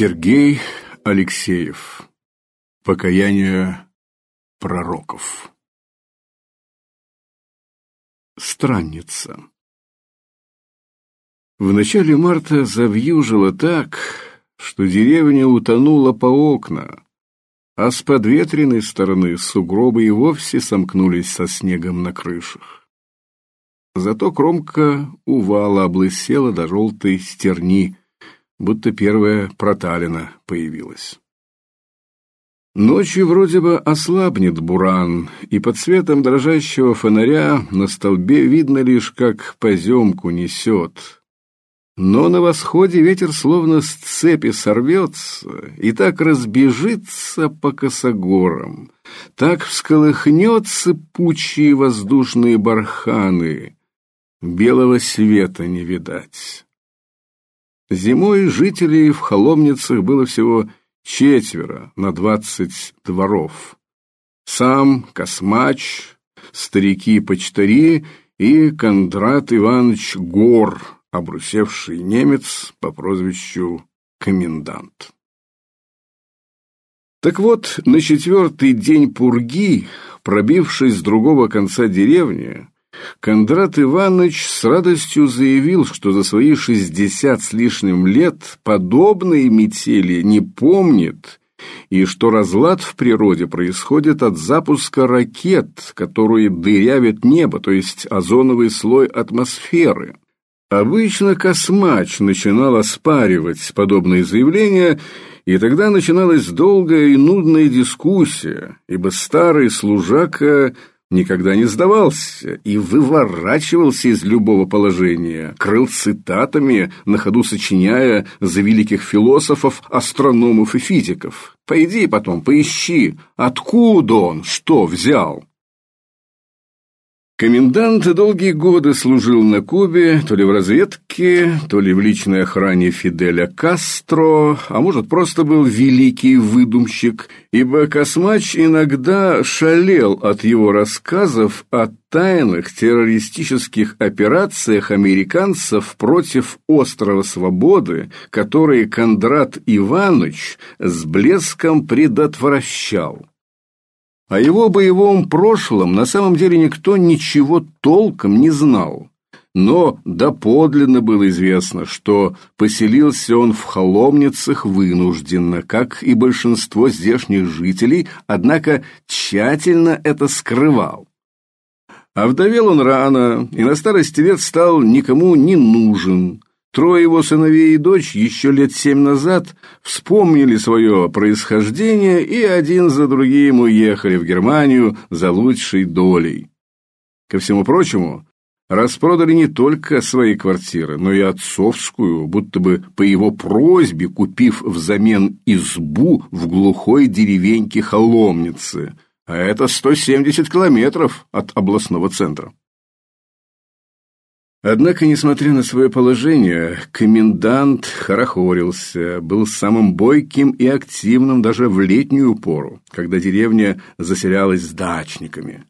Сергей Алексеев. Покаяние пророков. Странница. В начале марта завьюжило так, что деревня утонула по окна, а с подветренной стороны сугробы и вовсе сомкнулись со снегом на крышах. Зато кромка увала облысела до желтой стерни, будто первая проталина появилась. Ночью вроде бы ослабнет буран, и под светом дрожащего фонаря на столбе видно лишь, как поземку несет. Но на восходе ветер словно с цепи сорвется и так разбежится по косогорам, так всколыхнется пучие воздушные барханы, белого света не видать. Зимой жителей в Холомницах было всего четверо на двадцать дворов. Сам Космач, старики-почтари и Кондрат Иванович Гор, обрусевший немец по прозвищу Комендант. Так вот, на четвертый день пурги, пробившись с другого конца деревни, Кондрат Иванович с радостью заявил, что за свои шестьдесят с лишним лет подобные метели не помнит, и что разлад в природе происходит от запуска ракет, которые дырявят небо, то есть озоновый слой атмосферы. Обычно Космач начинал оспаривать подобные заявления, и тогда начиналась долгая и нудная дискуссия, ибо старый служака – никогда не сдавался и выворачивался из любого положения, крыл цитатами, на ходу сочиняя за великих философов, астрономов и физиков. Пойди потом, поищи, откуда он, что взял. Комендант долгие годы служил на Кубе, то ли в разведке, то ли в личной охране Фиделя Кастро, а может, просто был великий выдумщик, ибо Космач иногда шалел от его рассказов о тайных террористических операциях американцев против острова Свободы, которые Кондрат Иванович с блеском предотвращал. О его боевом прошлом на самом деле никто ничего толком не знал. Но доподлинно было известно, что поселился он в холомницах вынужденно, как и большинство здешних жителей, однако тщательно это скрывал. А вдовел он рано, и на старости лет стал никому не нужен, Трое его сыновей и дочь еще лет семь назад вспомнили свое происхождение и один за другим уехали в Германию за лучшей долей. Ко всему прочему, распродали не только свои квартиры, но и отцовскую, будто бы по его просьбе купив взамен избу в глухой деревеньке Холомницы, а это 170 километров от областного центра. Однако, несмотря на свое положение, комендант хорохорился, был самым бойким и активным даже в летнюю пору, когда деревня заселялась с дачниками.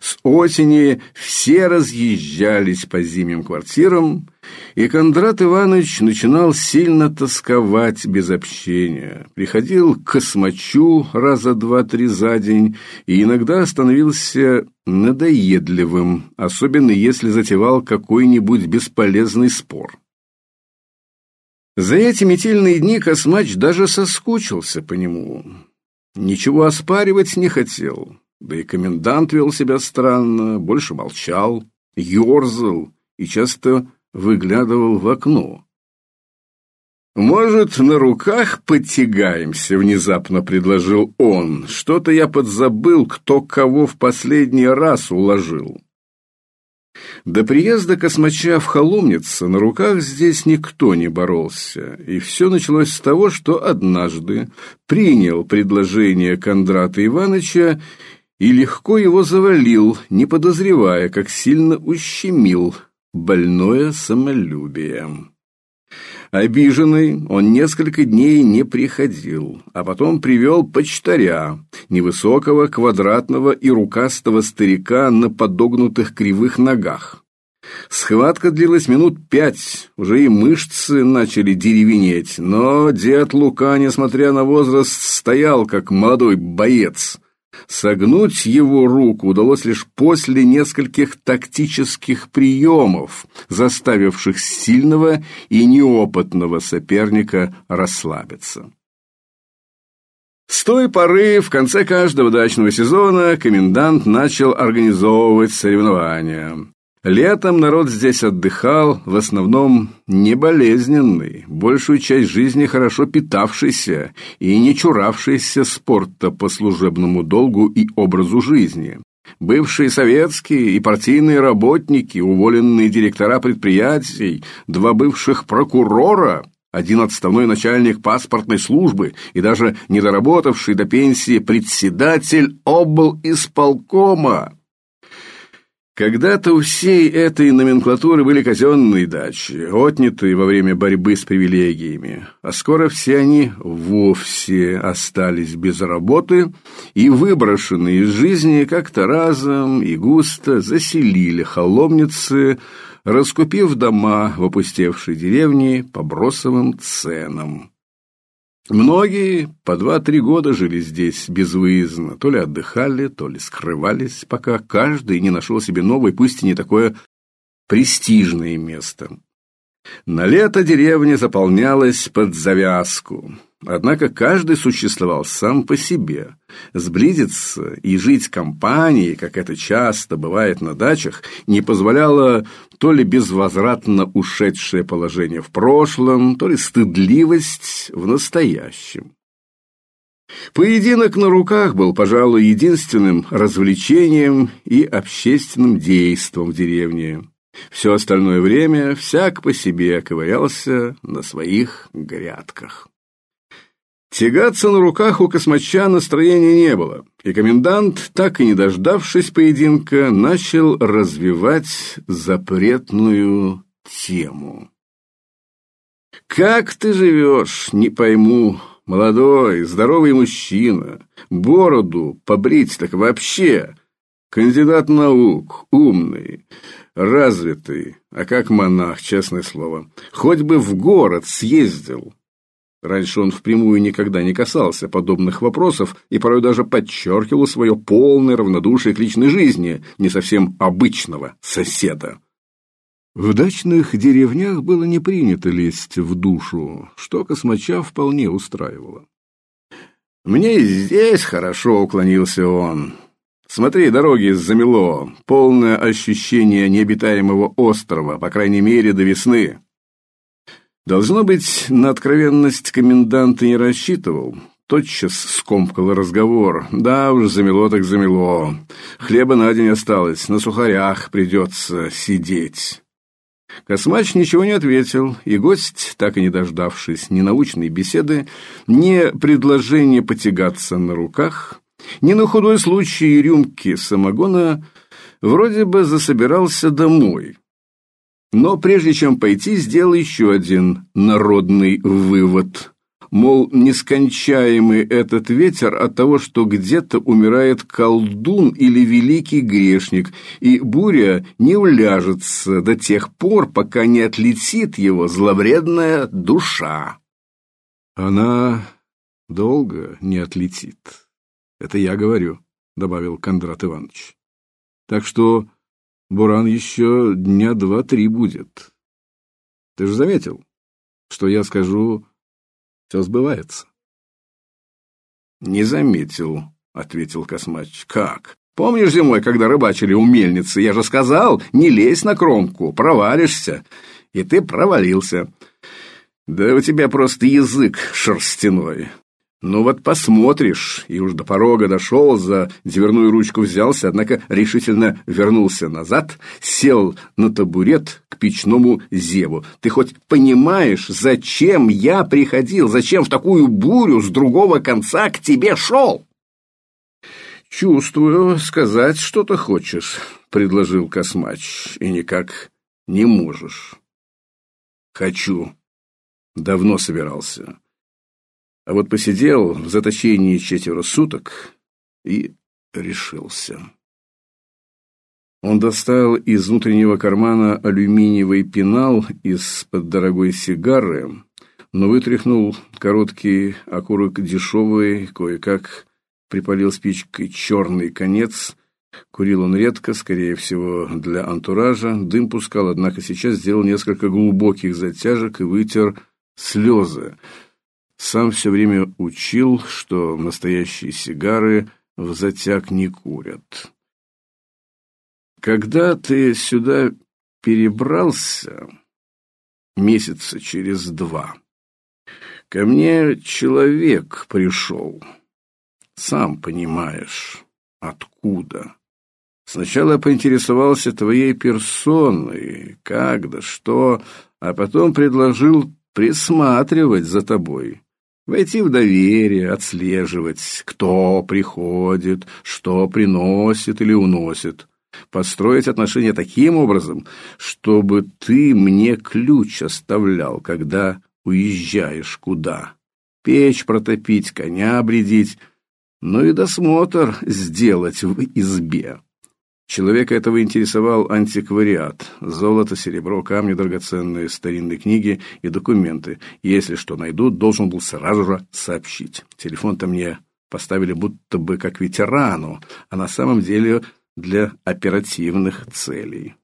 С осени все разъезжались по зимним квартирам, и Кондрат Иванович начинал сильно тосковать без общения. Приходил к космачу раза два-три за день и иногда становился надоедливым, особенно если затевал какой-нибудь бесполезный спор. За эти метельные дни Космач даже соскучился по нему. Ничего оспаривать не хотел. Да и комендант вел себя странно, больше молчал, ерзал и часто выглядывал в окно. «Может, на руках подтягаемся?» — внезапно предложил он. «Что-то я подзабыл, кто кого в последний раз уложил». До приезда космача в Холомнице на руках здесь никто не боролся, и все началось с того, что однажды принял предложение Кондрата Ивановича и легко его завалил, не подозревая, как сильно ущемил больное самолюбие. Обиженный, он несколько дней не приходил, а потом привел почтаря, невысокого, квадратного и рукастого старика на подогнутых кривых ногах. Схватка длилась минут пять, уже и мышцы начали деревенеть, но дед Лука, несмотря на возраст, стоял как молодой боец. Согнуть его руку удалось лишь после нескольких тактических приемов, заставивших сильного и неопытного соперника расслабиться. С той поры, в конце каждого дачного сезона, комендант начал организовывать соревнования. Летом народ здесь отдыхал, в основном не болезненный, большую часть жизни хорошо питавшийся и не чуравшийся спорта по служебному долгу и образу жизни. Бывшие советские и партийные работники, уволенные директора предприятий, два бывших прокурора, один отставной начальник паспортной службы и даже недоработавший до пенсии председатель обл. исполкома. Когда-то у всей этой номенклатуры были казенные дачи, отнятые во время борьбы с привилегиями, а скоро все они вовсе остались без работы и выброшенные из жизни как-то разом и густо заселили холомницы, раскупив дома в опустевшей деревне по бросовым ценам. Многие по два-три года жили здесь безвыездно, то ли отдыхали, то ли скрывались, пока каждый не нашел себе новое, пусть и не такое престижное место. На лето деревня заполнялась под завязку. Однако каждый существовал сам по себе. Сблизиться и жить компанией, как это часто бывает на дачах, не позволяло то ли безвозвратно ушедшее положение в прошлом, то ли стыдливость в настоящем. Поединок на руках был, пожалуй, единственным развлечением и общественным действом в деревне. Все остальное время всяк по себе ковырялся на своих грядках. Тягаться на руках у космача настроения не было, и комендант, так и не дождавшись поединка, начал развивать запретную тему. «Как ты живешь, не пойму, молодой, здоровый мужчина, бороду побрить так вообще, кандидат наук, умный, развитый, а как монах, честное слово, хоть бы в город съездил». Раньше он впрямую никогда не касался подобных вопросов и порой даже подчеркивал свое полное равнодушие к личной жизни не совсем обычного соседа. В дачных деревнях было не принято лезть в душу, что космача вполне устраивало. «Мне здесь хорошо», — уклонился он. «Смотри, дороги замело, полное ощущение необитаемого острова, по крайней мере, до весны. Должно быть, на откровенность комендант не рассчитывал. Тотчас скомкал разговор. Да уж, замело так замело. Хлеба на день осталось, на сухарях придется сидеть. Космач ничего не ответил, и гость, так и не дождавшись ни научной беседы, ни предложения потягаться на руках, ни на худой случай рюмки самогона, вроде бы засобирался домой. Но прежде чем пойти, сделал еще один народный вывод. Мол, нескончаемый этот ветер от того, что где-то умирает колдун или великий грешник, и буря не уляжется до тех пор, пока не отлетит его зловредная душа. Она долго не отлетит. Это я говорю, добавил Кондрат Иванович. Так что Буран еще дня два-три будет. Ты же заметил, что я скажу, все сбывается. Не заметил, ответил Космач. Как? Помнишь зимой, когда рыбачили у мельницы, я же сказал, не лезь на кромку, провалишься. И ты провалился. Да у тебя просто язык шерстяной. Ну вот посмотришь, и уж до порога дошел, за дверную ручку взялся, однако решительно вернулся назад, сел на табурет к печному зеву. Ты хоть понимаешь, зачем я приходил, зачем в такую бурю с другого конца к тебе шел? Чувствую, сказать что-то хочешь, предложил Космач, и никак не можешь. Хочу. Давно собирался. А вот посидел в заточении четверо суток и решился. Он достал из внутреннего кармана алюминиевый пенал из-под дорогой сигары, но вытряхнул короткий окурок дешевый, кое-как припалил спичкой черный конец. Курил он редко, скорее всего, для антуража. Дым пускал, однако сейчас сделал несколько глубоких затяжек и вытер слезы. Сам все время учил, что настоящие сигары в затяг не курят. Когда ты сюда перебрался месяца через два, ко мне человек пришел. Сам понимаешь, откуда. Сначала поинтересовался твоей персоной, как да что, а потом предложил присматривать за тобой. Войти в доверие, отслеживать, кто приходит, что приносит или уносит. Построить отношения таким образом, чтобы ты мне ключ оставлял, когда уезжаешь куда. Печь протопить, коня обредить, ну и досмотр сделать в избе. Человека этого интересовал антиквариат: золото, серебро, камни драгоценные, старинные книги и документы. Если что найдут, должен был сразу же сообщить. Телефон-то мне поставили будто бы как ветерану, а на самом деле для оперативных целей.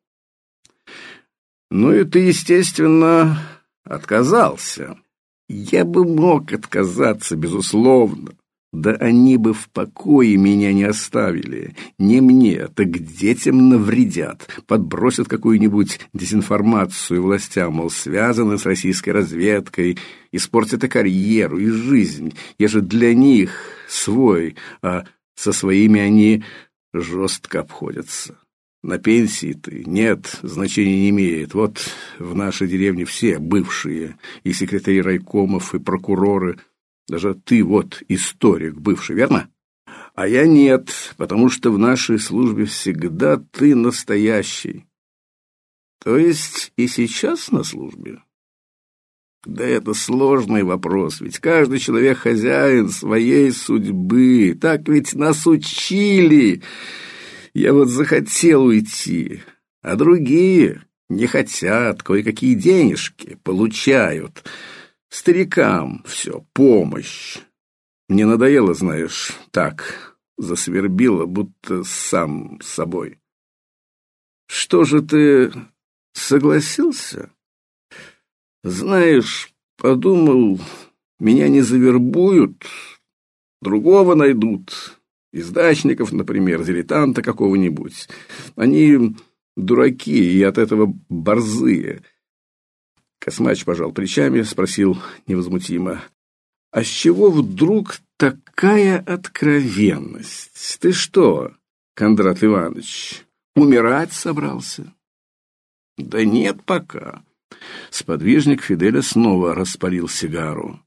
Ну и ты, естественно, отказался. Я бы мог отказаться, безусловно. Да они бы в покое меня не оставили. Не мне, так детям навредят. Подбросят какую-нибудь дезинформацию властям, мол, связаны с российской разведкой, испортят и карьеру, и жизнь. Я же для них свой, а со своими они жестко обходятся. На пенсии ты? Нет, значения не имеет. Вот в нашей деревне все бывшие, и секретари райкомов, и прокуроры – даже ты вот историк бывший, верно? А я нет, потому что в нашей службе всегда ты настоящий. То есть и сейчас на службе? Да это сложный вопрос, ведь каждый человек хозяин своей судьбы. Так ведь нас учили. Я вот захотел уйти, а другие не хотят, кое-какие денежки получают. Старикам все, помощь. Мне надоело, знаешь, так, засвербило, будто сам собой. Что же ты согласился? Знаешь, подумал, меня не завербуют, другого найдут, издачников, например, дилетанта какого-нибудь. Они дураки и от этого борзые. Космач пожал плечами, спросил невозмутимо. «А с чего вдруг такая откровенность? Ты что, Кондрат Иванович, умирать собрался?» «Да нет пока». Сподвижник Фиделя снова распалил сигару.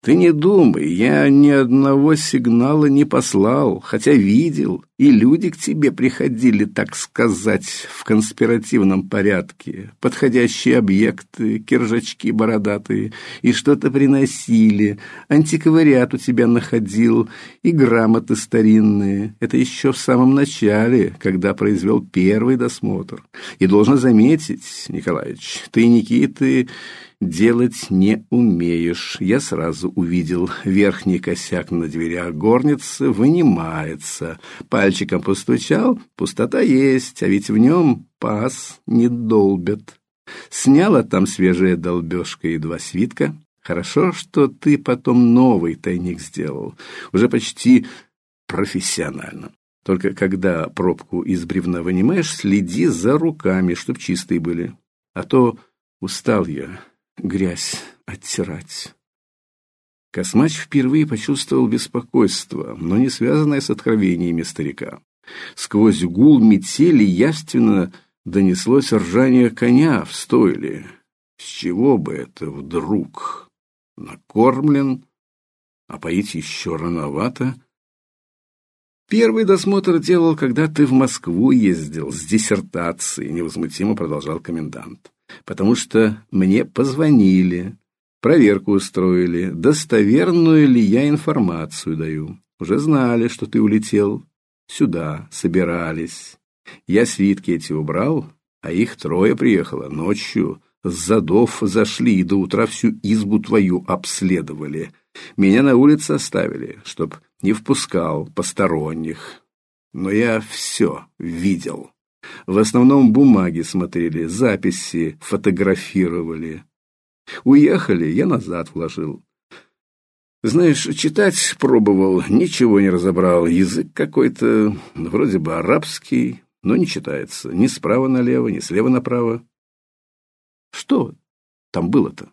Ты не думай, я ни одного сигнала не послал, хотя видел, и люди к тебе приходили, так сказать, в конспиративном порядке. Подходящие объекты, киржачки бородатые, и что-то приносили. Антиквариат у тебя находил, и грамоты старинные. Это еще в самом начале, когда произвел первый досмотр. И должен заметить, Николаевич, ты, Никиты, делать не умеешь. Я сразу увидел верхний косяк на дверях горницы вынимается. Пальчиком постучал, пустота есть, а ведь в нем паз не долбят. Сняла там свежая долбежка и два свитка. Хорошо, что ты потом новый тайник сделал, уже почти профессионально. Только когда пробку из бревна вынимаешь, следи за руками, чтоб чистые были. А то устал я грязь оттирать. Космач впервые почувствовал беспокойство, но не связанное с откровениями старика. Сквозь гул метели явственно донеслось ржание коня в стойле. С чего бы это вдруг? Накормлен, а поить еще рановато. Первый досмотр делал, когда ты в Москву ездил с диссертацией, невозмутимо продолжал комендант потому что мне позвонили, проверку устроили, достоверную ли я информацию даю. Уже знали, что ты улетел сюда, собирались. Я свитки эти убрал, а их трое приехало ночью. С задов зашли и до утра всю избу твою обследовали. Меня на улице оставили, чтоб не впускал посторонних. Но я все видел. В основном бумаги смотрели, записи фотографировали. Уехали, я назад вложил. Знаешь, читать пробовал, ничего не разобрал. Язык какой-то, вроде бы арабский, но не читается. Ни справа налево, ни слева направо. Что там было-то?